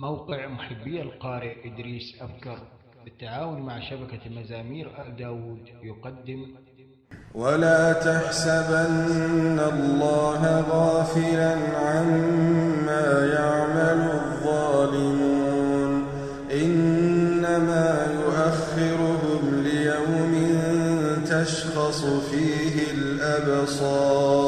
موقع محبي القارئ إدريس أبكر بالتعاون مع شبكة مزامير آل داود يقدم ولا تحسبن الله غافلا عما يعمل الظالمون إنما يؤخرهم ليوم تشخص فيه الأبصار.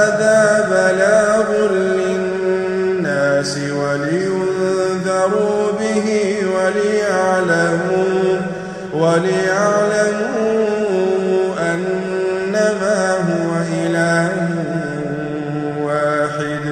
بلاغ للناس ولينذروا به وليعلموا وليعلموا أنما هو إله واحد